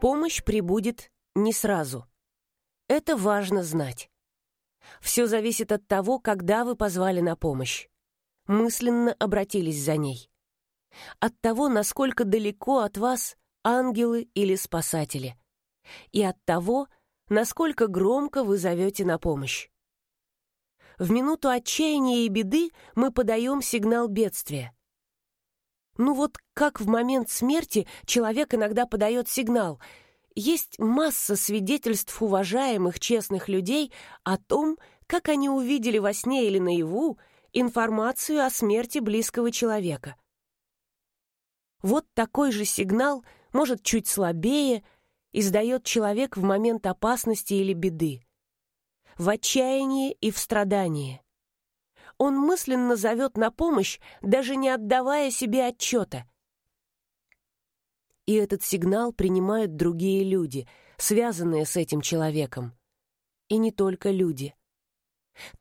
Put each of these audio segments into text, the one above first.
Помощь прибудет не сразу. Это важно знать. Все зависит от того, когда вы позвали на помощь. Мысленно обратились за ней. От того, насколько далеко от вас ангелы или спасатели. И от того, насколько громко вы зовете на помощь. В минуту отчаяния и беды мы подаем сигнал бедствия. Ну вот как в момент смерти человек иногда подает сигнал. Есть масса свидетельств уважаемых, честных людей о том, как они увидели во сне или наяву информацию о смерти близкого человека. Вот такой же сигнал, может, чуть слабее, издает человек в момент опасности или беды. В отчаянии и в страдании – он мысленно зовет на помощь, даже не отдавая себе отчета. И этот сигнал принимают другие люди, связанные с этим человеком. И не только люди.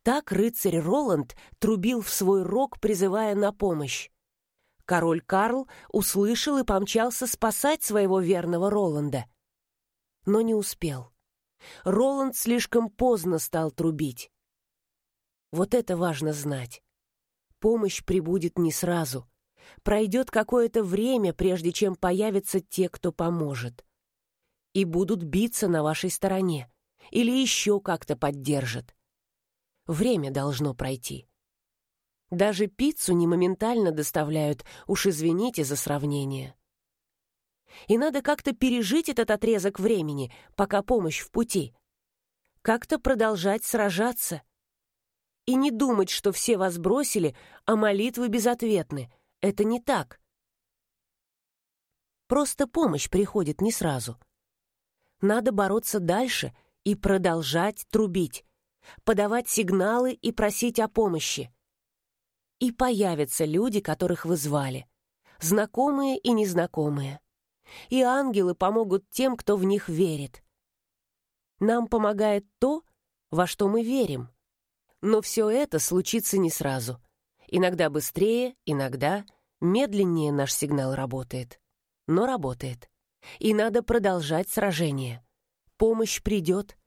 Так рыцарь Роланд трубил в свой рог, призывая на помощь. Король Карл услышал и помчался спасать своего верного Роланда. Но не успел. Роланд слишком поздно стал трубить. Вот это важно знать. Помощь прибудет не сразу. Пройдет какое-то время, прежде чем появятся те, кто поможет. И будут биться на вашей стороне. Или еще как-то поддержат. Время должно пройти. Даже пиццу не моментально доставляют, уж извините за сравнение. И надо как-то пережить этот отрезок времени, пока помощь в пути. Как-то продолжать сражаться, и не думать, что все вас бросили, а молитвы безответны. Это не так. Просто помощь приходит не сразу. Надо бороться дальше и продолжать трубить, подавать сигналы и просить о помощи. И появятся люди, которых вы звали, знакомые и незнакомые. И ангелы помогут тем, кто в них верит. Нам помогает то, во что мы верим — но все это случится не сразу. Иногда быстрее, иногда медленнее наш сигнал работает. Но работает. И надо продолжать сражение. Помощь придет,